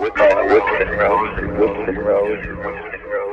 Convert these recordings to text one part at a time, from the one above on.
Whistling Rose, Whistling Rose, Whistling Rose, Rose.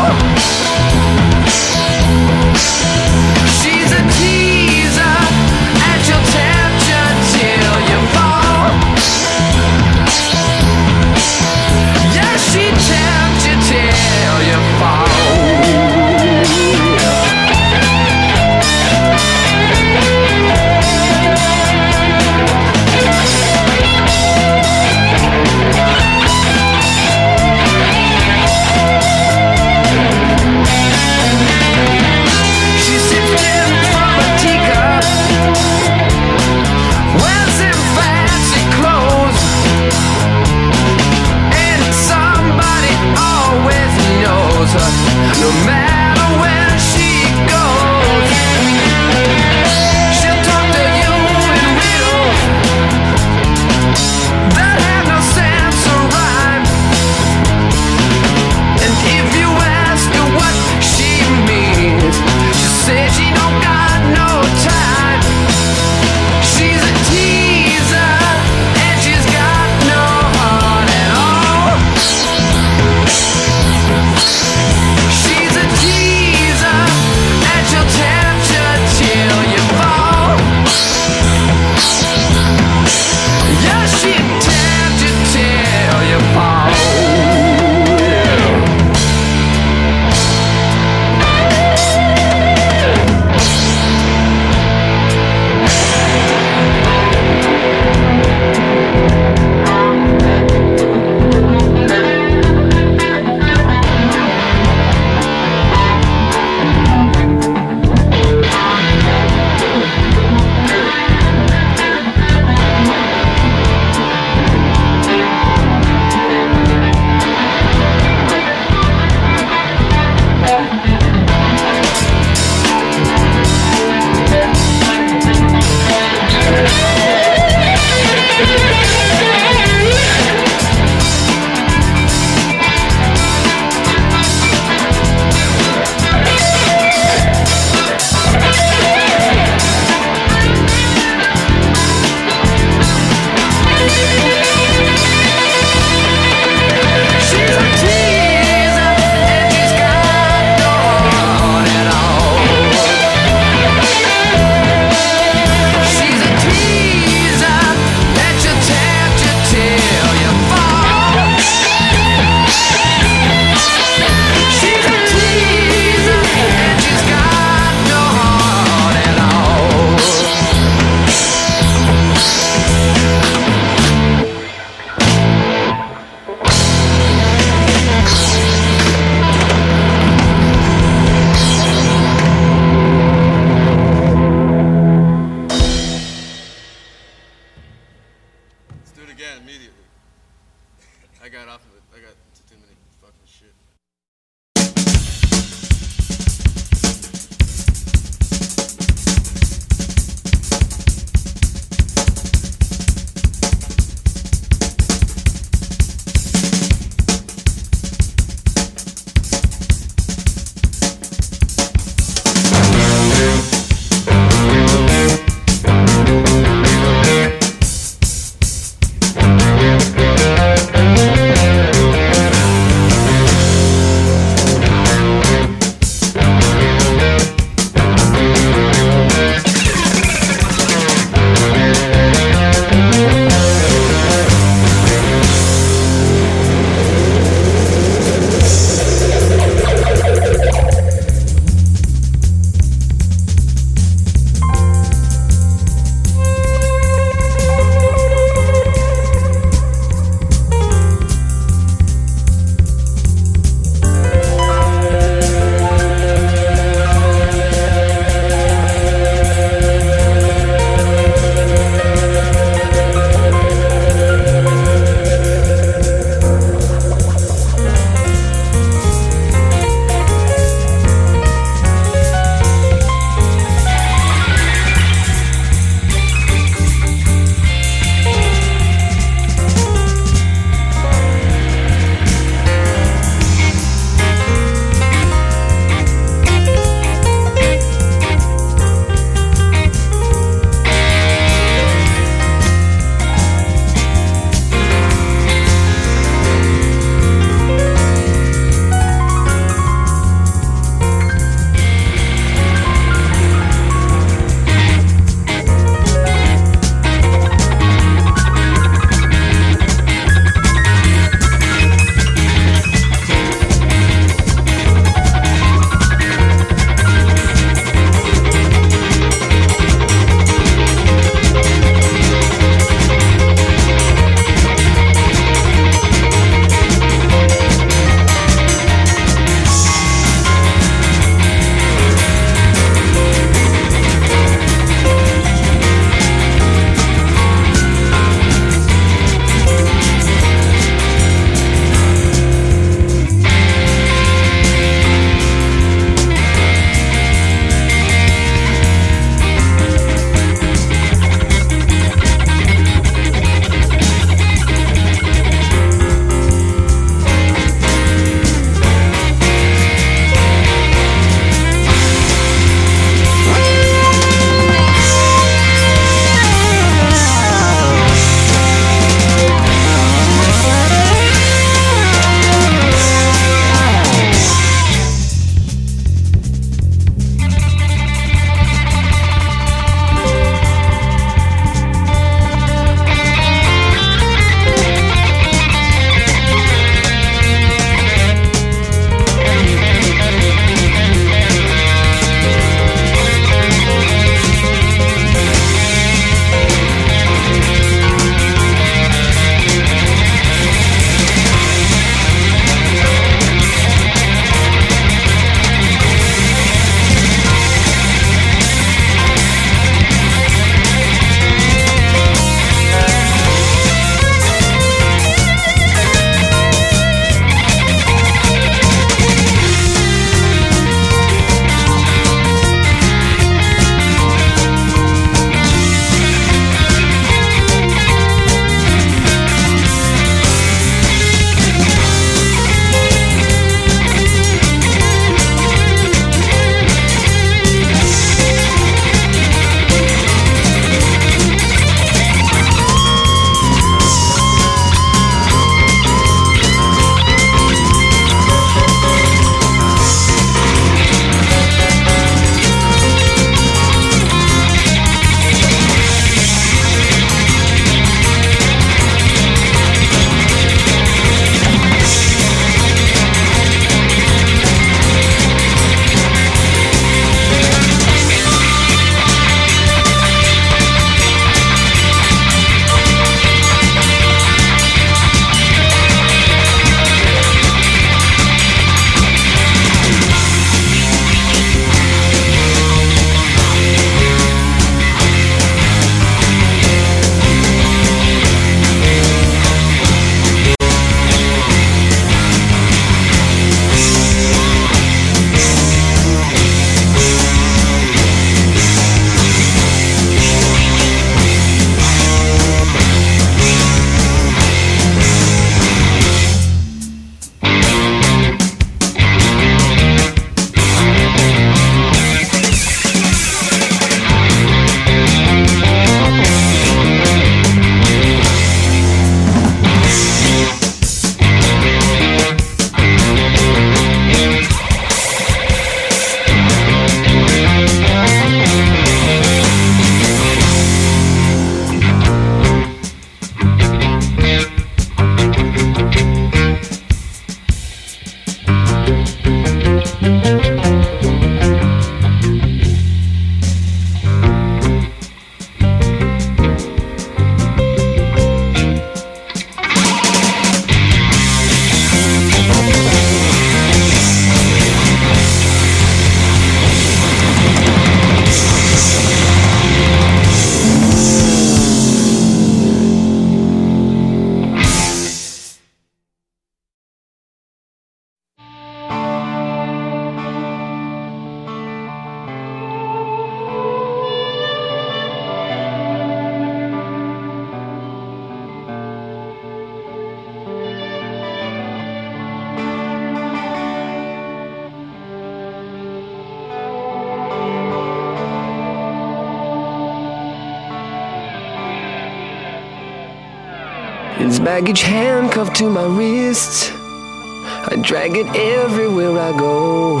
Baggage handcuffed to my wrists. I drag it everywhere I go.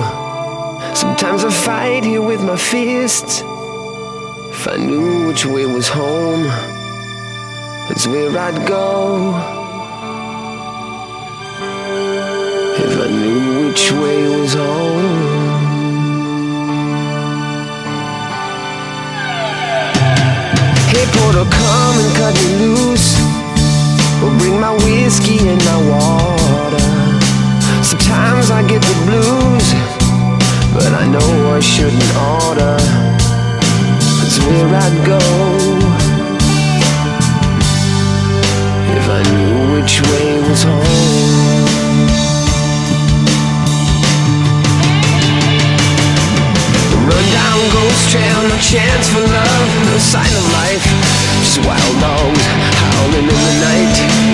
Sometimes I fight here with my fists. If I knew which way was home, that's where I'd go. If I knew which way was home. Hey, porter, come and cut me loose. Or bring my whiskey and my water. Sometimes I get the blues, but I know I shouldn't order. That's where I'd go. If I knew which way was home. Run down ghost trail, no chance for love, no sign of life. Just wild dogs howling in the night.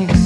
And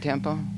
tempo?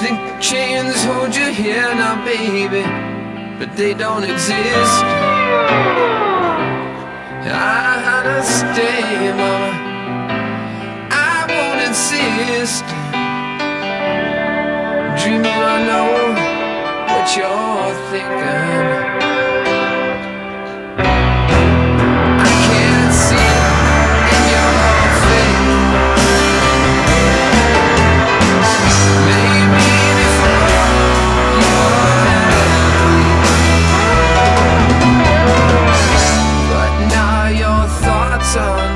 think chains hold you here now, baby, but they don't exist. I understand, mama. I won't insist. Dreaming, I know what you're thinking. sun.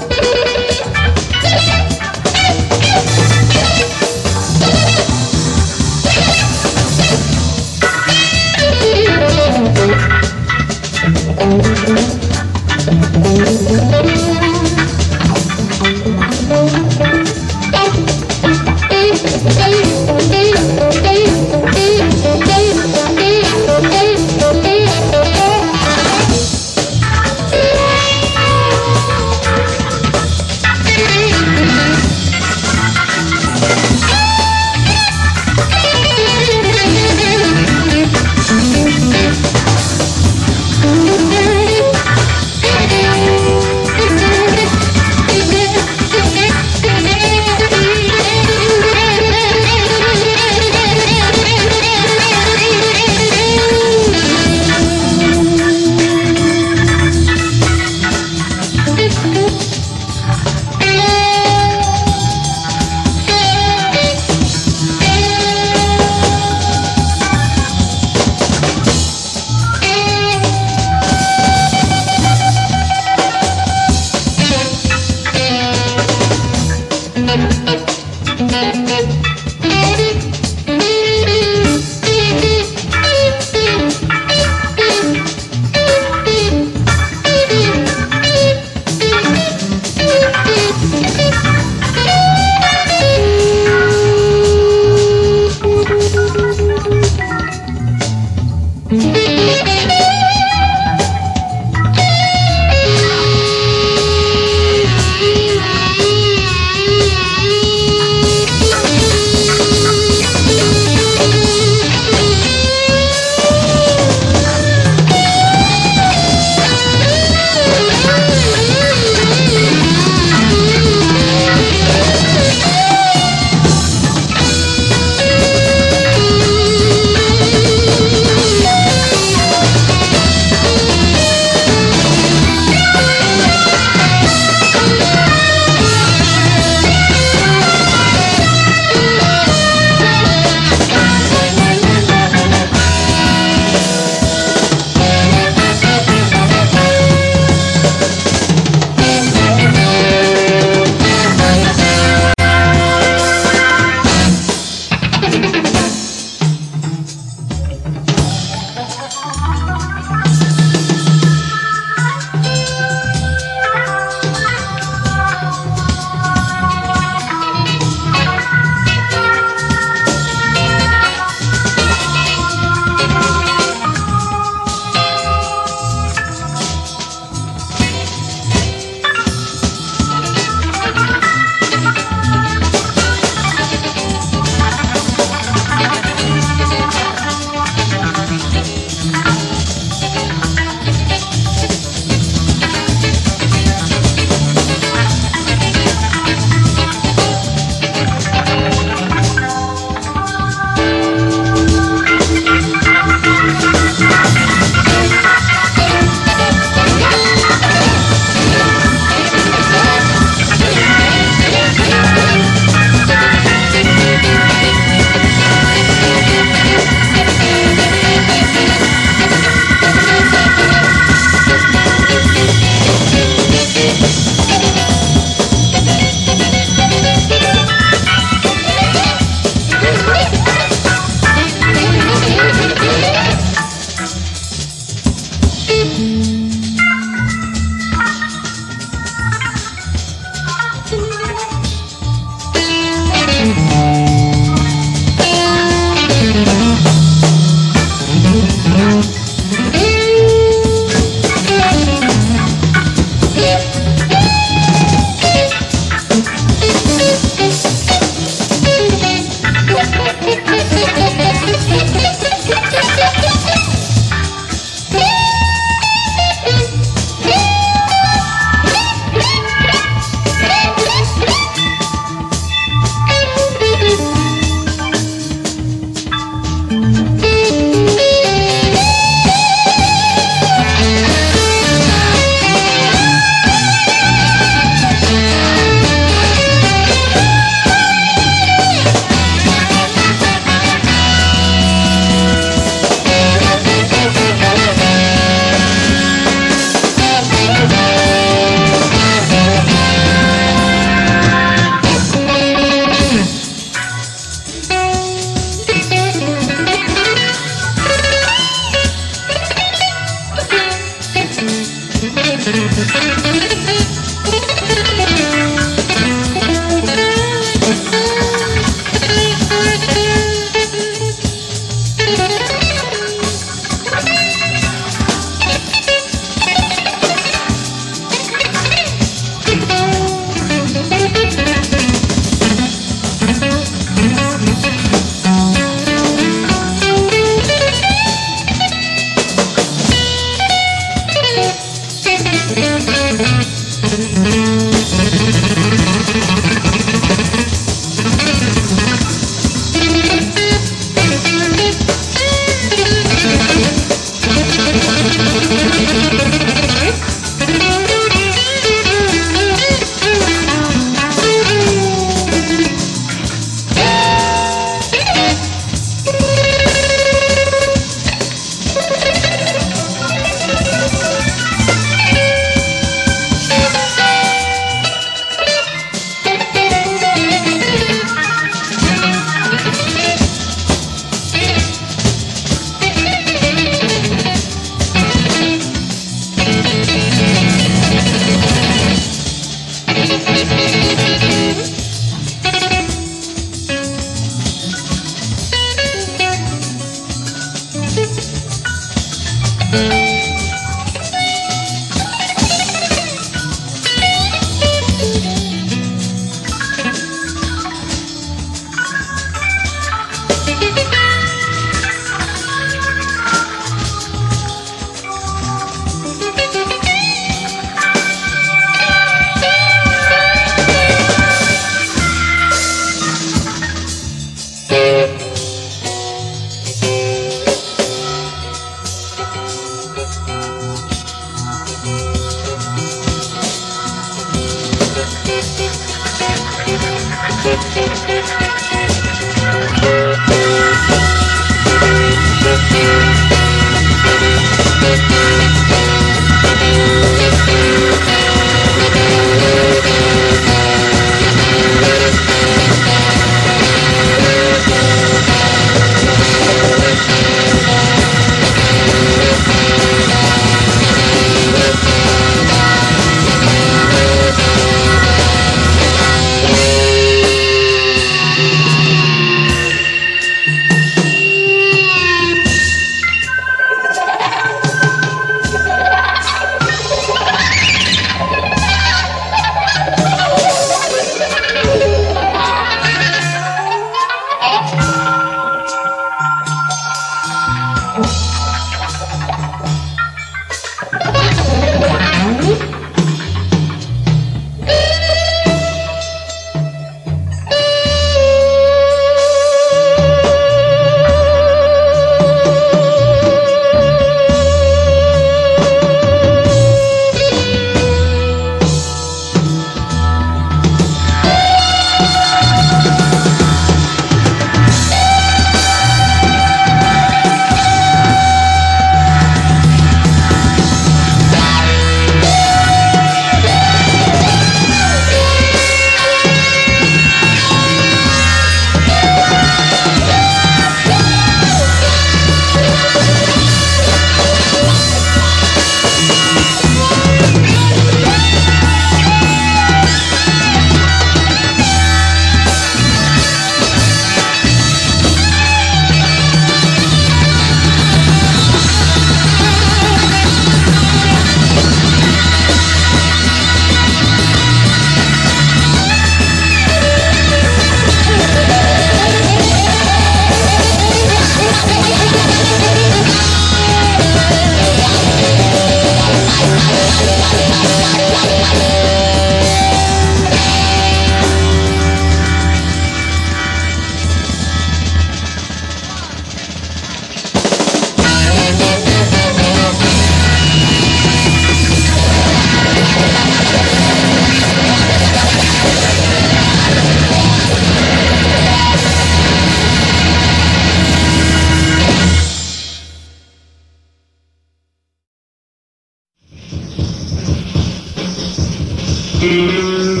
Amen.